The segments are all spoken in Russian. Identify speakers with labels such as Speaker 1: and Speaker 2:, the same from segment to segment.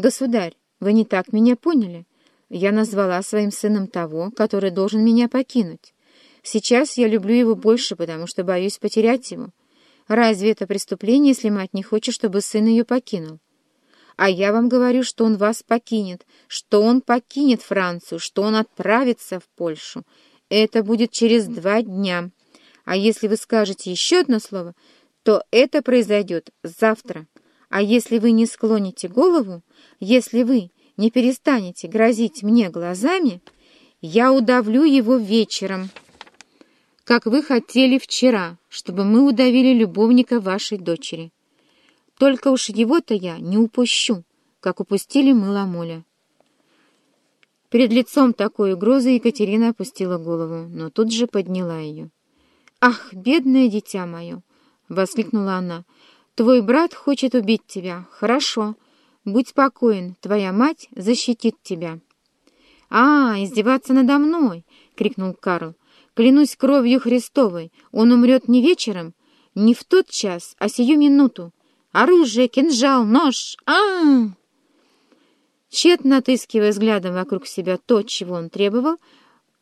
Speaker 1: «Государь, вы не так меня поняли. Я назвала своим сыном того, который должен меня покинуть. Сейчас я люблю его больше, потому что боюсь потерять его. Разве это преступление, если мать не хочет, чтобы сын ее покинул? А я вам говорю, что он вас покинет, что он покинет Францию, что он отправится в Польшу. Это будет через два дня. А если вы скажете еще одно слово, то это произойдет завтра. А если вы не склоните голову, если вы не перестанете грозить мне глазами, я удавлю его вечером» как вы хотели вчера, чтобы мы удавили любовника вашей дочери. Только уж его-то я не упущу, как упустили мы Ламоля». Перед лицом такой угрозы Екатерина опустила голову, но тут же подняла ее. «Ах, бедное дитя мое!» — воскликнула она. «Твой брат хочет убить тебя. Хорошо. Будь спокоен, твоя мать защитит тебя». «А, издеваться надо мной!» — крикнул Карл. Клянусь кровью Христовой, он умрет не вечером, не в тот час, а сию минуту. Оружие, кинжал, нож! а, -а, -а Тщетно отыскивая взглядом вокруг себя то, чего он требовал,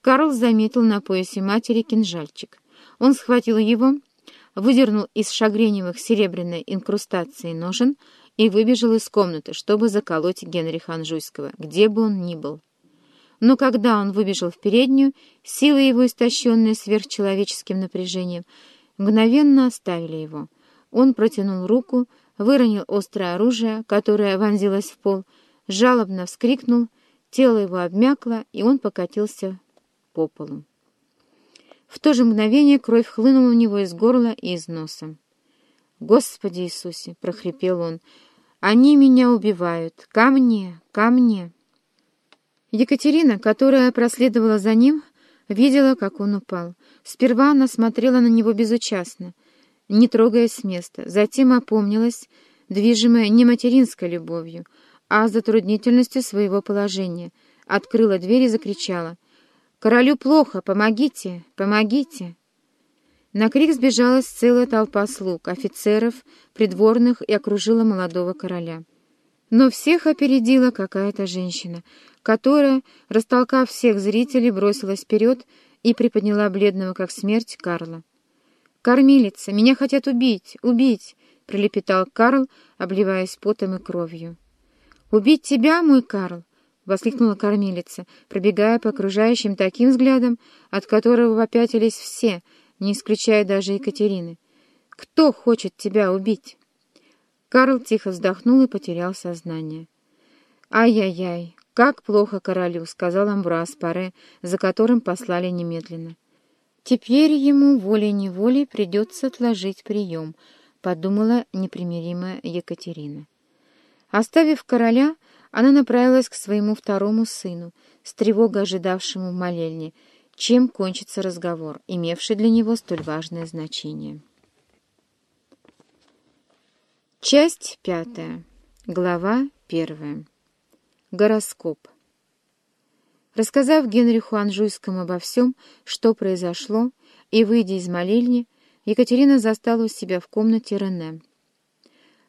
Speaker 1: Карл заметил на поясе матери кинжальчик. Он схватил его, выдернул из шагреневых серебряной инкрустации ножен и выбежал из комнаты, чтобы заколоть Генриха Анжуйского, где бы он ни был. Но когда он выбежал в переднюю, силы его, истощенные сверхчеловеческим напряжением, мгновенно оставили его. Он протянул руку, выронил острое оружие, которое вонзилось в пол, жалобно вскрикнул, тело его обмякло, и он покатился по полу. В то же мгновение кровь хлынула у него из горла и из носа. «Господи Иисусе!» — прохрипел он. «Они меня убивают! Ко мне! Ко мне!» Екатерина, которая проследовала за ним, видела, как он упал. Сперва она смотрела на него безучастно, не трогаясь с места, затем опомнилась, движимая не материнской любовью, а затруднительностью своего положения, открыла дверь и закричала «Королю плохо! Помогите! Помогите!» На крик сбежалась целая толпа слуг, офицеров, придворных и окружила молодого короля. Но всех опередила какая-то женщина, которая, растолкав всех зрителей, бросилась вперед и приподняла бледного, как смерть, Карла. «Кормилица! Меня хотят убить! Убить!» — пролепетал Карл, обливаясь потом и кровью. «Убить тебя, мой Карл!» — воскликнула кормилица, пробегая по окружающим таким взглядом, от которого попятились все, не исключая даже Екатерины. «Кто хочет тебя убить?» Карл тихо вздохнул и потерял сознание. «Ай-яй-яй, как плохо королю», — сказал Амбрас Паре, за которым послали немедленно. «Теперь ему волей-неволей придется отложить прием», — подумала непримиримая Екатерина. Оставив короля, она направилась к своему второму сыну, с тревогой ожидавшему в молельне, чем кончится разговор, имевший для него столь важное значение. Часть пятая. Глава первая. Гороскоп. Рассказав Генриху Анжуйскому обо всем, что произошло, и выйдя из молельни, Екатерина застала у себя в комнате Рене.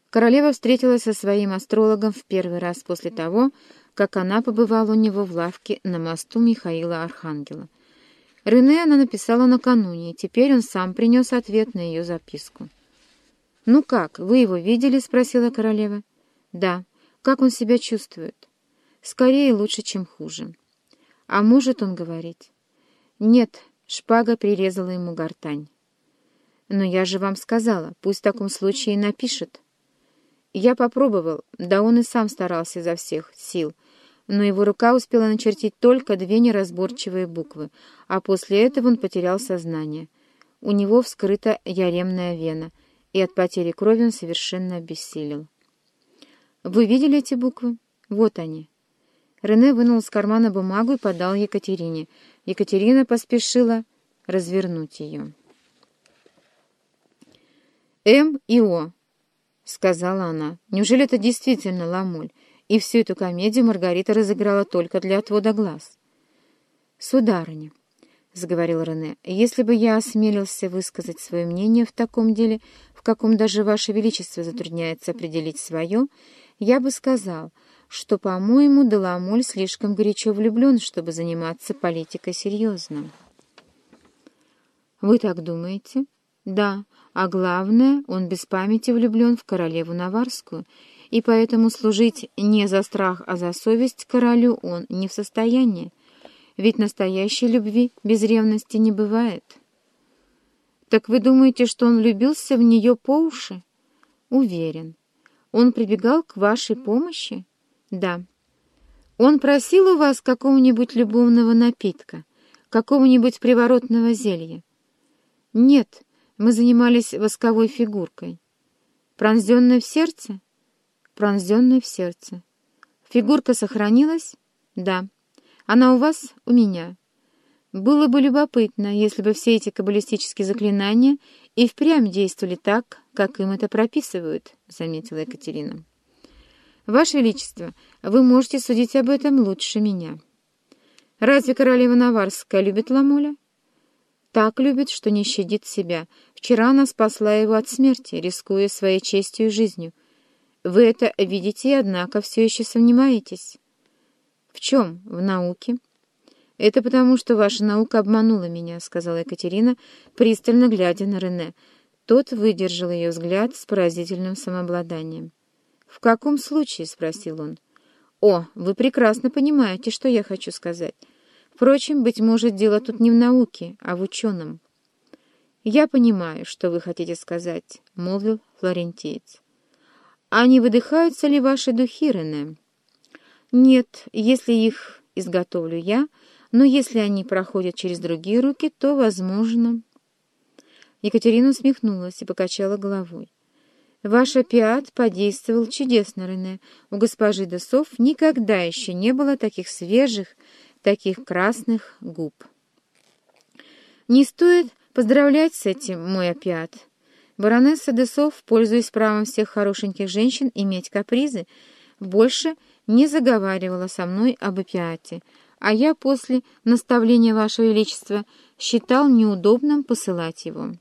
Speaker 1: Королева встретилась со своим астрологом в первый раз после того, как она побывала у него в лавке на мосту Михаила Архангела. Рене она написала накануне, и теперь он сам принес ответ на ее записку. «Ну как, вы его видели?» — спросила королева. «Да. Как он себя чувствует?» «Скорее лучше, чем хуже». «А может он говорить?» «Нет», — шпага прирезала ему гортань. «Но я же вам сказала, пусть в таком случае напишет». Я попробовал, да он и сам старался изо всех сил, но его рука успела начертить только две неразборчивые буквы, а после этого он потерял сознание. У него вскрыта яремная вена — и от потери крови он совершенно обессилел. «Вы видели эти буквы? Вот они». Рене вынул из кармана бумагу и подал Екатерине. Екатерина поспешила развернуть ее. «М и О», — сказала она. «Неужели это действительно Ламоль? И всю эту комедию Маргарита разыграла только для отвода глаз?» «Сударыня», — заговорил Рене, — «если бы я осмелился высказать свое мнение в таком деле, в каком даже Ваше Величество затрудняется определить свое, я бы сказал, что, по-моему, Деламоль слишком горячо влюблен, чтобы заниматься политикой серьезно. «Вы так думаете?» «Да, а главное, он без памяти влюблен в королеву Наварскую, и поэтому служить не за страх, а за совесть королю он не в состоянии, ведь настоящей любви без ревности не бывает». «Так вы думаете, что он влюбился в нее по уши?» «Уверен. Он прибегал к вашей помощи?» «Да». «Он просил у вас какого-нибудь любовного напитка, какого-нибудь приворотного зелья?» «Нет, мы занимались восковой фигуркой». «Пронзенная в сердце?» «Пронзенная в сердце». «Фигурка сохранилась?» «Да». «Она у вас?» «У меня». Было бы любопытно, если бы все эти каббалистические заклинания и впрямь действовали так, как им это прописывают, — заметила Екатерина. Ваше Величество, вы можете судить об этом лучше меня. Разве королева Наварская любит Ламоля? Так любит, что не щадит себя. Вчера она спасла его от смерти, рискуя своей честью и жизнью. Вы это видите, однако все еще сомневаетесь. В чем? В науке? «Это потому, что ваша наука обманула меня», — сказала Екатерина, пристально глядя на Рене. Тот выдержал ее взгляд с поразительным самообладанием. «В каком случае?» — спросил он. «О, вы прекрасно понимаете, что я хочу сказать. Впрочем, быть может, дело тут не в науке, а в ученом». «Я понимаю, что вы хотите сказать», — молвил флорентиец. «А не выдыхаются ли ваши духи, Рене?» «Нет, если их изготовлю я, но если они проходят через другие руки, то, возможно...» Екатерина усмехнулась и покачала головой. «Ваш опиат подействовал чудесно, Рене. У госпожи Десов никогда еще не было таких свежих, таких красных губ». «Не стоит поздравлять с этим, мой опиат. Баронесса Десов, пользуясь правом всех хорошеньких женщин иметь капризы, больше не заговаривала со мной об опиате, а я после наставления Вашего Величества считал неудобным посылать его.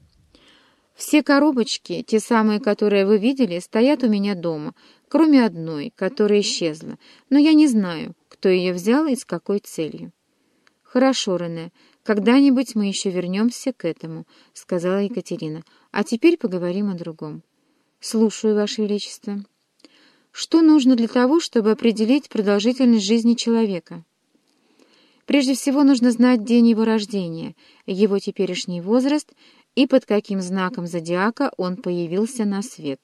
Speaker 1: Все коробочки, те самые, которые вы видели, стоят у меня дома, кроме одной, которая исчезла, но я не знаю, кто ее взял и с какой целью. «Хорошо, Рене, когда-нибудь мы еще вернемся к этому», — сказала Екатерина. «А теперь поговорим о другом». «Слушаю, Ваше Величество». «Что нужно для того, чтобы определить продолжительность жизни человека?» Прежде всего нужно знать день его рождения, его теперешний возраст и под каким знаком зодиака он появился на свет.